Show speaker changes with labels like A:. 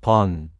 A: 번,